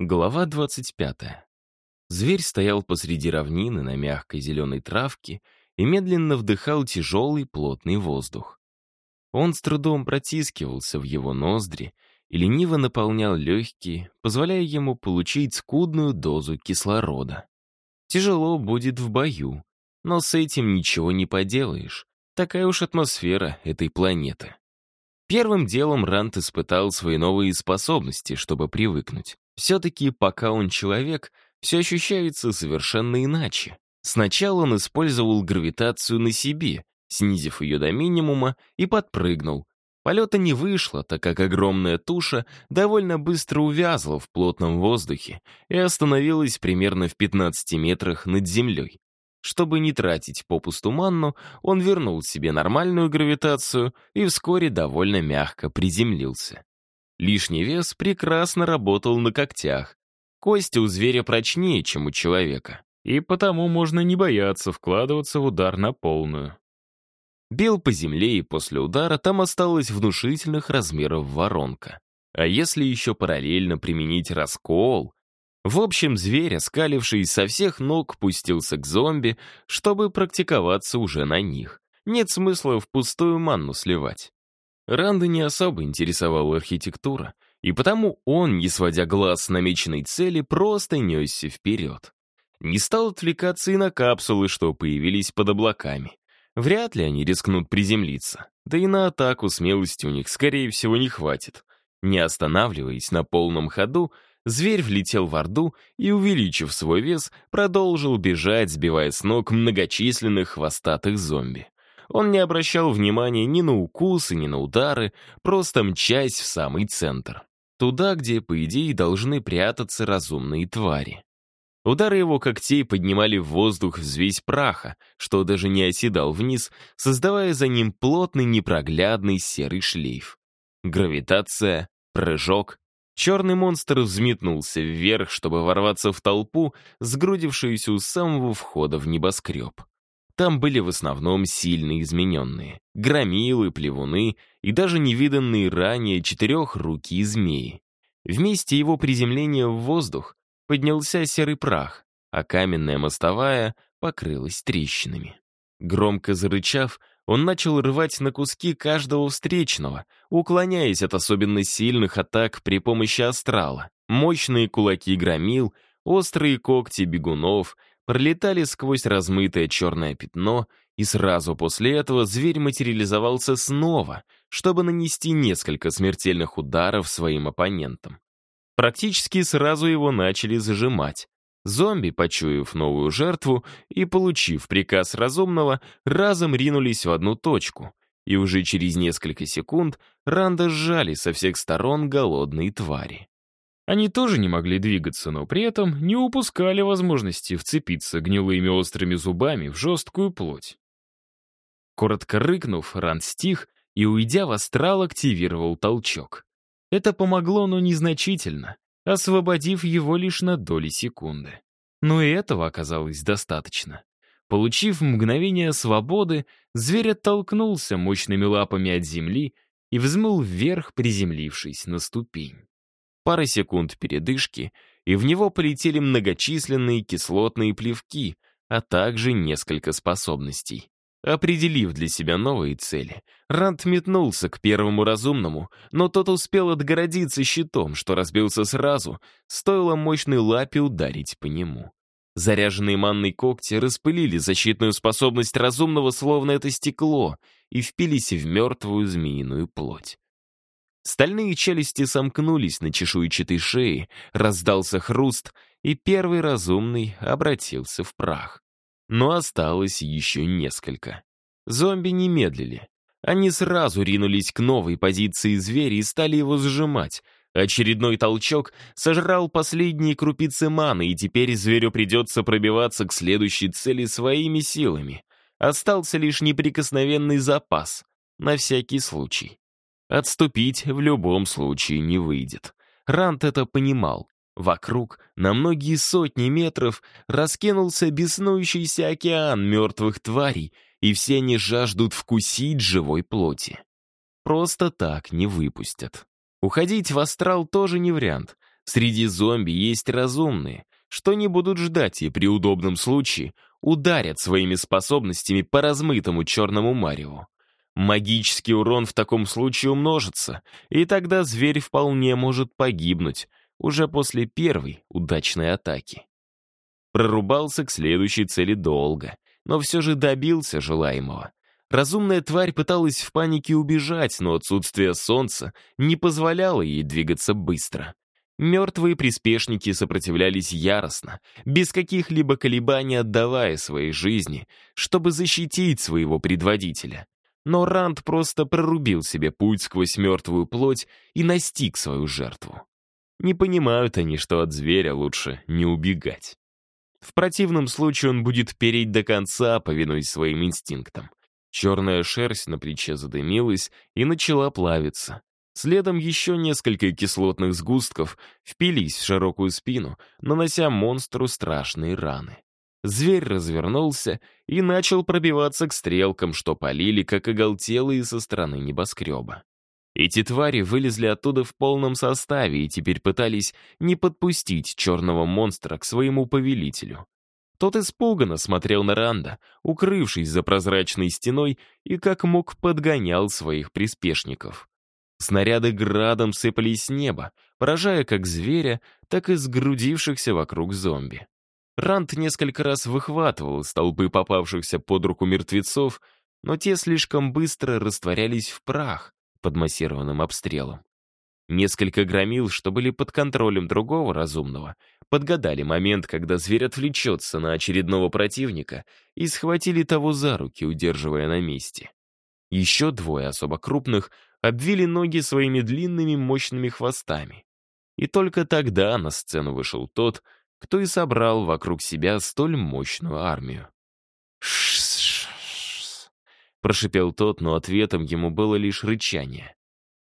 Глава 25. Зверь стоял посреди равнины на мягкой зеленой травке и медленно вдыхал тяжелый плотный воздух. Он с трудом протискивался в его ноздри и лениво наполнял легкие, позволяя ему получить скудную дозу кислорода. Тяжело будет в бою, но с этим ничего не поделаешь. Такая уж атмосфера этой планеты. Первым делом Рант испытал свои новые способности, чтобы привыкнуть. Все-таки пока он человек, все ощущается совершенно иначе. Сначала он использовал гравитацию на себе, снизив ее до минимума, и подпрыгнул. Полета не вышло, так как огромная туша довольно быстро увязла в плотном воздухе и остановилась примерно в 15 метрах над землей. Чтобы не тратить попусту манну, он вернул себе нормальную гравитацию и вскоре довольно мягко приземлился. Лишний вес прекрасно работал на когтях. Кости у зверя прочнее, чем у человека, и потому можно не бояться вкладываться в удар на полную. Бил по земле, и после удара там осталась внушительных размеров воронка. А если еще параллельно применить раскол? В общем, зверь, оскаливший со всех ног, пустился к зомби, чтобы практиковаться уже на них. Нет смысла впустую манну сливать. Ранда не особо интересовала архитектура, и потому он, не сводя глаз с намеченной цели, просто несся вперед. Не стал отвлекаться и на капсулы, что появились под облаками. Вряд ли они рискнут приземлиться, да и на атаку смелости у них, скорее всего, не хватит. Не останавливаясь на полном ходу, зверь влетел в Орду и, увеличив свой вес, продолжил бежать, сбивая с ног многочисленных хвостатых зомби. Он не обращал внимания ни на укусы, ни на удары, просто мчась в самый центр. Туда, где, по идее, должны прятаться разумные твари. Удары его когтей поднимали в воздух взвесь праха, что даже не оседал вниз, создавая за ним плотный непроглядный серый шлейф. Гравитация, прыжок. Черный монстр взметнулся вверх, чтобы ворваться в толпу, сгрудившуюся у самого входа в небоскреб. Там были в основном сильно измененные. Громилы, плевуны и даже невиданные ранее четырех руки змеи. Вместе его приземления в воздух поднялся серый прах, а каменная мостовая покрылась трещинами. Громко зарычав, он начал рвать на куски каждого встречного, уклоняясь от особенно сильных атак при помощи астрала. Мощные кулаки громил, острые когти бегунов — пролетали сквозь размытое черное пятно, и сразу после этого зверь материализовался снова, чтобы нанести несколько смертельных ударов своим оппонентам. Практически сразу его начали зажимать. Зомби, почуяв новую жертву и получив приказ разумного, разом ринулись в одну точку, и уже через несколько секунд ранда сжали со всех сторон голодные твари. Они тоже не могли двигаться, но при этом не упускали возможности вцепиться гнилыми острыми зубами в жесткую плоть. Коротко рыкнув, Ран стих и, уйдя в астрал, активировал толчок. Это помогло, но незначительно, освободив его лишь на доли секунды. Но и этого оказалось достаточно. Получив мгновение свободы, зверь оттолкнулся мощными лапами от земли и взмыл вверх, приземлившись на ступень пары секунд передышки, и в него полетели многочисленные кислотные плевки, а также несколько способностей. Определив для себя новые цели, Рант метнулся к первому разумному, но тот успел отгородиться щитом, что разбился сразу, стоило мощной лапе ударить по нему. Заряженные манной когти распылили защитную способность разумного, словно это стекло, и впились в мертвую змеиную плоть. Стальные челюсти сомкнулись на чешуйчатой шее, раздался хруст, и первый разумный обратился в прах. Но осталось еще несколько. Зомби не медлили. Они сразу ринулись к новой позиции зверя и стали его сжимать. Очередной толчок сожрал последние крупицы маны, и теперь зверю придется пробиваться к следующей цели своими силами. Остался лишь неприкосновенный запас, на всякий случай. Отступить в любом случае не выйдет. Рант это понимал. Вокруг, на многие сотни метров, раскинулся беснующийся океан мертвых тварей, и все они жаждут вкусить живой плоти. Просто так не выпустят. Уходить в астрал тоже не вариант. Среди зомби есть разумные, что не будут ждать и при удобном случае ударят своими способностями по размытому черному мареву. Магический урон в таком случае умножится, и тогда зверь вполне может погибнуть уже после первой удачной атаки. Прорубался к следующей цели долго, но все же добился желаемого. Разумная тварь пыталась в панике убежать, но отсутствие солнца не позволяло ей двигаться быстро. Мертвые приспешники сопротивлялись яростно, без каких-либо колебаний отдавая свои жизни, чтобы защитить своего предводителя но Ранд просто прорубил себе путь сквозь мертвую плоть и настиг свою жертву. Не понимают они, что от зверя лучше не убегать. В противном случае он будет переть до конца, повинуясь своим инстинктам. Черная шерсть на плече задымилась и начала плавиться. Следом еще несколько кислотных сгустков впились в широкую спину, нанося монстру страшные раны. Зверь развернулся и начал пробиваться к стрелкам, что полили, как оголтелые со стороны небоскреба. Эти твари вылезли оттуда в полном составе и теперь пытались не подпустить черного монстра к своему повелителю. Тот испуганно смотрел на Ранда, укрывшись за прозрачной стеной и как мог подгонял своих приспешников. Снаряды градом сыпались с неба, поражая как зверя, так и сгрудившихся вокруг зомби. Рант несколько раз выхватывал столбы попавшихся под руку мертвецов, но те слишком быстро растворялись в прах под массированным обстрелом. Несколько громил, что были под контролем другого разумного, подгадали момент, когда зверь отвлечется на очередного противника и схватили того за руки, удерживая на месте. Еще двое особо крупных обвили ноги своими длинными мощными хвостами. И только тогда на сцену вышел тот, кто и собрал вокруг себя столь мощную армию. «Шшшшш!» — прошипел тот, но ответом ему было лишь рычание.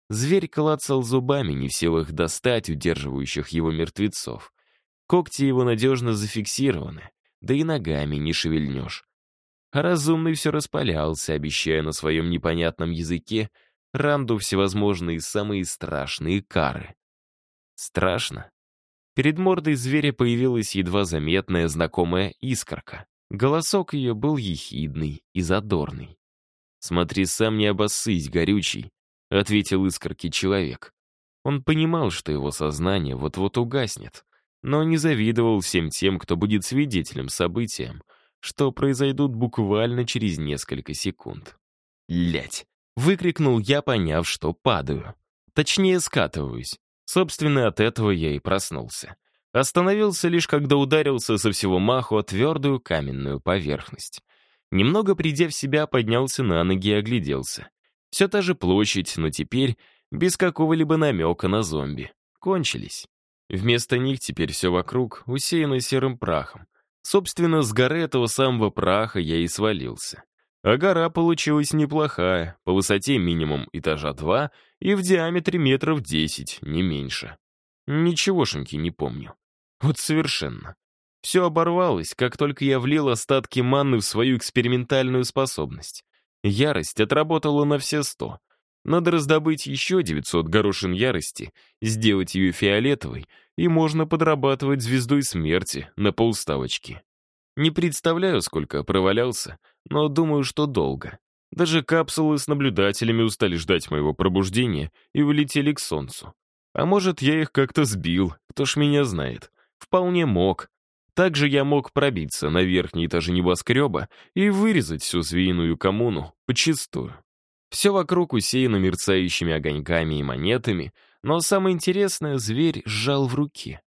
Зверь клацал зубами, не в силах достать удерживающих его мертвецов. Когти его надежно зафиксированы, да и ногами не шевельнешь. А разумный все распалялся, обещая на своем непонятном языке Ранду всевозможные самые страшные кары. Страшно? Перед мордой зверя появилась едва заметная знакомая искорка. Голосок ее был ехидный и задорный. «Смотри, сам не обоссысь, горючий», — ответил искорке человек. Он понимал, что его сознание вот-вот угаснет, но не завидовал всем тем, кто будет свидетелем событиям, что произойдут буквально через несколько секунд. «Лять!» — выкрикнул я, поняв, что падаю. Точнее, скатываюсь. Собственно, от этого я и проснулся. Остановился лишь, когда ударился со всего маху о твердую каменную поверхность. Немного придя в себя, поднялся на ноги и огляделся. Все та же площадь, но теперь без какого-либо намека на зомби. Кончились. Вместо них теперь все вокруг усеяно серым прахом. Собственно, с горы этого самого праха я и свалился. А гора получилась неплохая, по высоте минимум этажа 2 и в диаметре метров десять, не меньше. Ничегошеньки не помню. Вот совершенно. Все оборвалось, как только я влил остатки манны в свою экспериментальную способность. Ярость отработала на все сто. Надо раздобыть еще 900 горошин ярости, сделать ее фиолетовой, и можно подрабатывать звездой смерти на полставочки. Не представляю, сколько провалялся, но думаю, что долго. Даже капсулы с наблюдателями устали ждать моего пробуждения и улетели к солнцу. А может, я их как-то сбил, кто ж меня знает. Вполне мог. Также я мог пробиться на верхние этажи небоскреба и вырезать всю звериную коммуну почистую. Все вокруг усеяно мерцающими огоньками и монетами, но самое интересное зверь сжал в руки.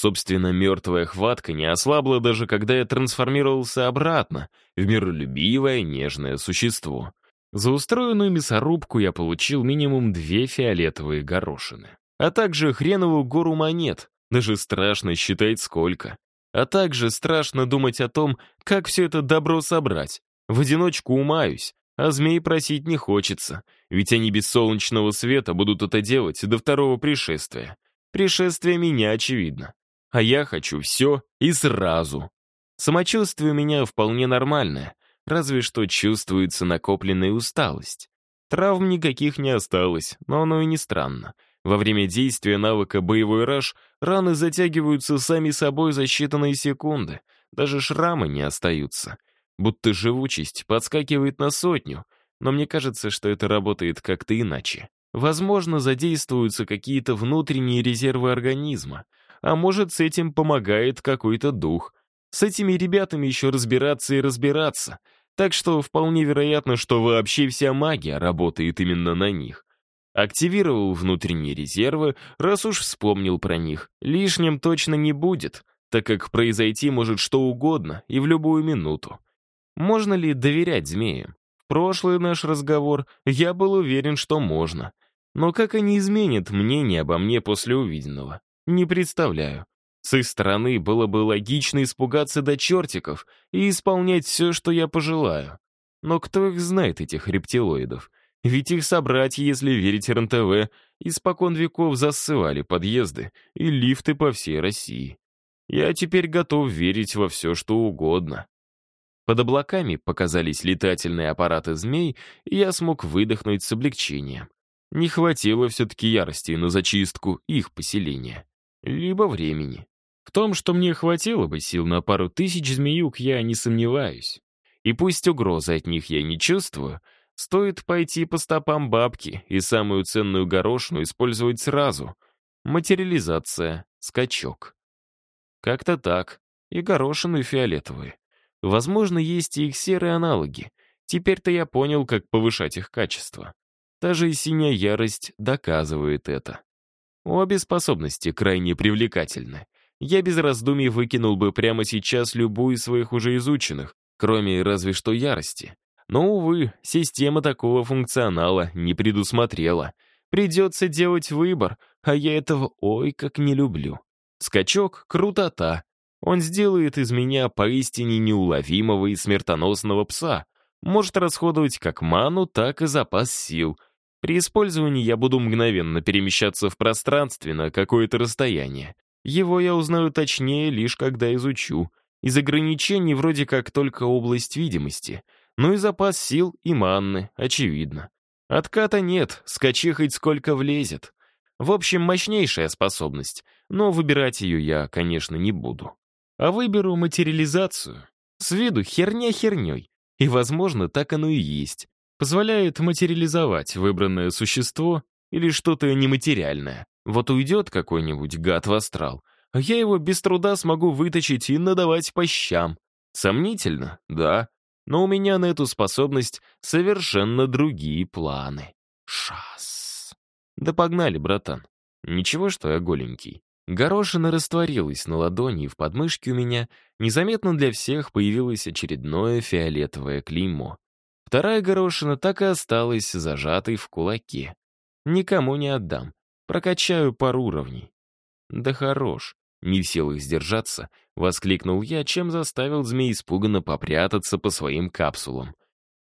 Собственно, мертвая хватка не ослабла даже, когда я трансформировался обратно в миролюбивое нежное существо. За устроенную мясорубку я получил минимум две фиолетовые горошины, а также хреновую гору монет, даже страшно считать сколько. А также страшно думать о том, как все это добро собрать. В одиночку умаюсь, а змей просить не хочется, ведь они без солнечного света будут это делать до второго пришествия. Пришествие меня очевидно а я хочу все и сразу. Самочувствие у меня вполне нормальное, разве что чувствуется накопленная усталость. Травм никаких не осталось, но оно и не странно. Во время действия навыка «Боевой раж» раны затягиваются сами собой за считанные секунды, даже шрамы не остаются. Будто живучесть подскакивает на сотню, но мне кажется, что это работает как-то иначе. Возможно, задействуются какие-то внутренние резервы организма — а может, с этим помогает какой-то дух. С этими ребятами еще разбираться и разбираться. Так что вполне вероятно, что вообще вся магия работает именно на них. Активировал внутренние резервы, раз уж вспомнил про них. Лишним точно не будет, так как произойти может что угодно и в любую минуту. Можно ли доверять змеям? Прошлый наш разговор я был уверен, что можно. Но как они изменят мнение обо мне после увиденного? Не представляю. С их стороны было бы логично испугаться до чертиков и исполнять все, что я пожелаю. Но кто их знает, этих рептилоидов? Ведь их собрать, если верить РНТВ, испокон веков засывали подъезды и лифты по всей России. Я теперь готов верить во все, что угодно. Под облаками показались летательные аппараты змей, и я смог выдохнуть с облегчением. Не хватило все-таки ярости на зачистку их поселения либо времени. В том, что мне хватило бы сил на пару тысяч змеюк, я не сомневаюсь. И пусть угрозы от них я не чувствую, стоит пойти по стопам бабки и самую ценную горошину использовать сразу. Материализация, скачок. Как-то так. И горошину, и фиолетовые. Возможно, есть и их серые аналоги. Теперь-то я понял, как повышать их качество. Та же и синяя ярость доказывает это. Обе способности крайне привлекательны. Я без раздумий выкинул бы прямо сейчас любую из своих уже изученных, кроме разве что ярости. Но, увы, система такого функционала не предусмотрела. Придется делать выбор, а я этого ой как не люблю. Скачок — крутота. Он сделает из меня поистине неуловимого и смертоносного пса. Может расходовать как ману, так и запас сил — при использовании я буду мгновенно перемещаться в пространстве на какое-то расстояние. Его я узнаю точнее, лишь когда изучу. Из ограничений вроде как только область видимости, но и запас сил и манны, очевидно. Отката нет, скачи хоть сколько влезет. В общем, мощнейшая способность, но выбирать ее я, конечно, не буду. А выберу материализацию. С виду херня херней. И, возможно, так оно и есть позволяет материализовать выбранное существо или что-то нематериальное. Вот уйдет какой-нибудь гад в астрал, а я его без труда смогу выточить и надавать по щам. Сомнительно, да, но у меня на эту способность совершенно другие планы. Шас. Да погнали, братан. Ничего, что я голенький. Горошина растворилась на ладони, и в подмышке у меня незаметно для всех появилось очередное фиолетовое клеймо. Вторая горошина так и осталась зажатой в кулаке. Никому не отдам. Прокачаю пару уровней. Да хорош. Не в силах сдержаться, воскликнул я, чем заставил змей испуганно попрятаться по своим капсулам.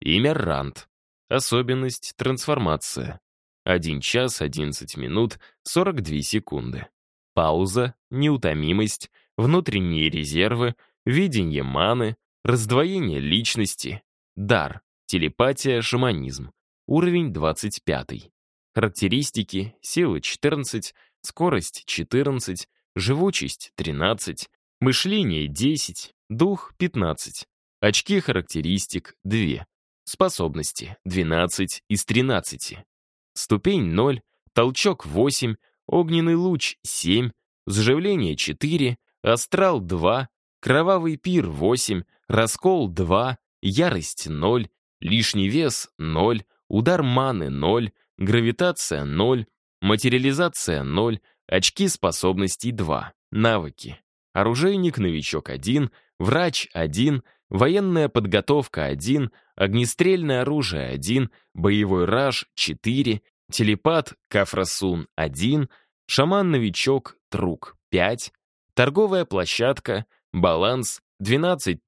Имя Рант. Особенность трансформация. Один час 11 минут 42 секунды. Пауза, неутомимость, внутренние резервы, видение маны, раздвоение личности, дар. Телепатия, шаманизм. Уровень 25. Характеристики. Сила 14, скорость 14, живучесть 13, мышление 10, дух 15. Очки характеристик 2. Способности 12 из 13. Ступень 0, толчок 8, огненный луч 7, заживление 4, астрал 2, кровавый пир 8, раскол 2, ярость 0, Лишний вес — ноль, удар маны — ноль, гравитация — ноль, материализация — ноль, очки способностей — два, навыки. Оружейник-новичок — один, врач — один, военная подготовка — один, огнестрельное оружие — один, боевой раж — четыре, телепат — кафрасун — один, шаман-новичок — трук — пять, торговая площадка — баланс — 12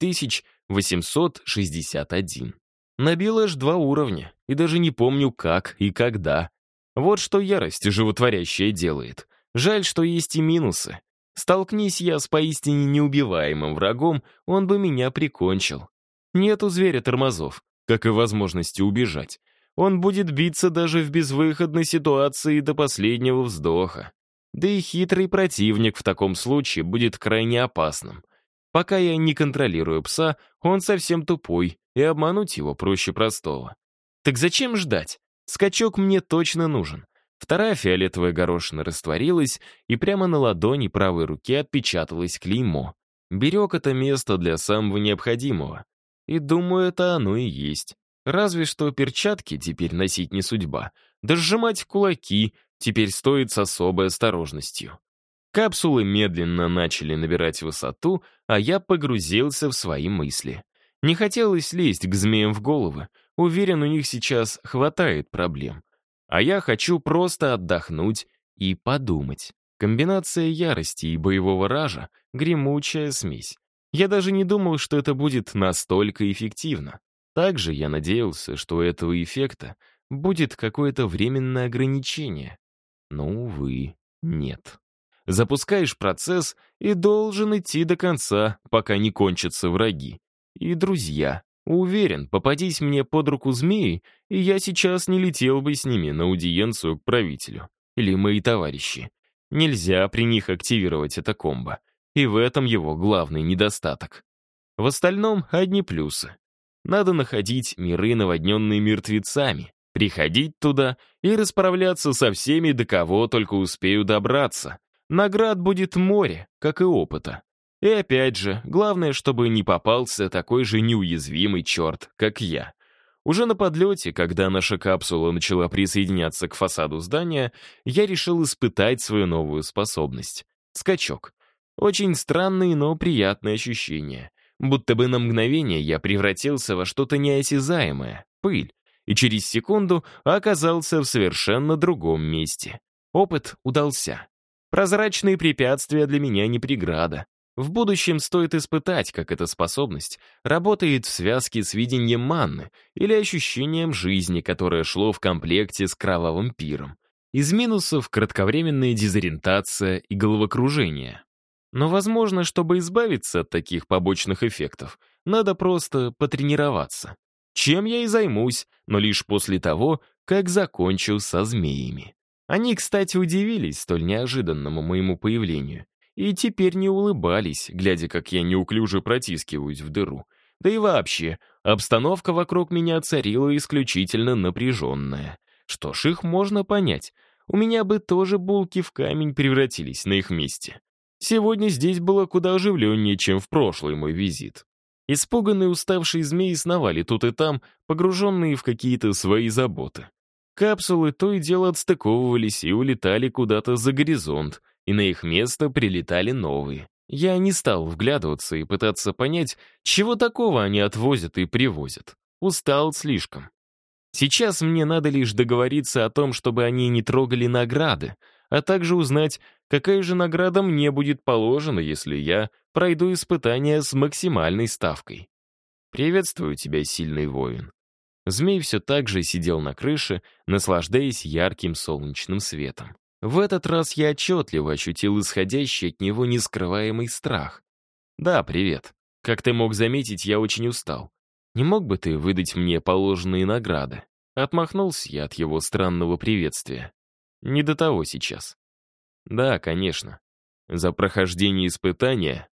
861. Набил аж два уровня, и даже не помню, как и когда. Вот что ярость животворящая делает. Жаль, что есть и минусы. Столкнись я с поистине неубиваемым врагом, он бы меня прикончил. Нет у зверя тормозов, как и возможности убежать. Он будет биться даже в безвыходной ситуации до последнего вздоха. Да и хитрый противник в таком случае будет крайне опасным. Пока я не контролирую пса, он совсем тупой и обмануть его проще простого. Так зачем ждать? Скачок мне точно нужен. Вторая фиолетовая горошина растворилась, и прямо на ладони правой руки отпечаталось клеймо. Берег это место для самого необходимого. И думаю, это оно и есть. Разве что перчатки теперь носить не судьба. Да сжимать кулаки теперь стоит с особой осторожностью. Капсулы медленно начали набирать высоту, а я погрузился в свои мысли. Не хотелось лезть к змеям в головы. Уверен, у них сейчас хватает проблем. А я хочу просто отдохнуть и подумать. Комбинация ярости и боевого ража — гремучая смесь. Я даже не думал, что это будет настолько эффективно. Также я надеялся, что у этого эффекта будет какое-то временное ограничение. Но, увы, нет запускаешь процесс и должен идти до конца, пока не кончатся враги. И друзья. Уверен, попадись мне под руку змеи, и я сейчас не летел бы с ними на аудиенцию к правителю. Или мои товарищи. Нельзя при них активировать это комбо. И в этом его главный недостаток. В остальном одни плюсы. Надо находить миры, наводненные мертвецами, приходить туда и расправляться со всеми, до кого только успею добраться, Наград будет море, как и опыта. И опять же, главное, чтобы не попался такой же неуязвимый черт, как я. Уже на подлете, когда наша капсула начала присоединяться к фасаду здания, я решил испытать свою новую способность — скачок. Очень странные, но приятные ощущения. Будто бы на мгновение я превратился во что-то неосязаемое — пыль, и через секунду оказался в совершенно другом месте. Опыт удался. Прозрачные препятствия для меня не преграда. В будущем стоит испытать, как эта способность работает в связке с видением манны или ощущением жизни, которое шло в комплекте с кровавым пиром. Из минусов — кратковременная дезориентация и головокружение. Но возможно, чтобы избавиться от таких побочных эффектов, надо просто потренироваться. Чем я и займусь, но лишь после того, как закончу со змеями. Они, кстати, удивились столь неожиданному моему появлению и теперь не улыбались, глядя, как я неуклюже протискиваюсь в дыру. Да и вообще, обстановка вокруг меня царила исключительно напряженная. Что ж, их можно понять. У меня бы тоже булки в камень превратились на их месте. Сегодня здесь было куда оживленнее, чем в прошлый мой визит. Испуганные уставшие змеи сновали тут и там, погруженные в какие-то свои заботы. Капсулы то и дело отстыковывались и улетали куда-то за горизонт, и на их место прилетали новые. Я не стал вглядываться и пытаться понять, чего такого они отвозят и привозят. Устал слишком. Сейчас мне надо лишь договориться о том, чтобы они не трогали награды, а также узнать, какая же награда мне будет положена, если я пройду испытание с максимальной ставкой. «Приветствую тебя, сильный воин», Змей все так же сидел на крыше, наслаждаясь ярким солнечным светом. В этот раз я отчетливо ощутил исходящий от него нескрываемый страх. «Да, привет. Как ты мог заметить, я очень устал. Не мог бы ты выдать мне положенные награды?» Отмахнулся я от его странного приветствия. «Не до того сейчас». «Да, конечно. За прохождение испытания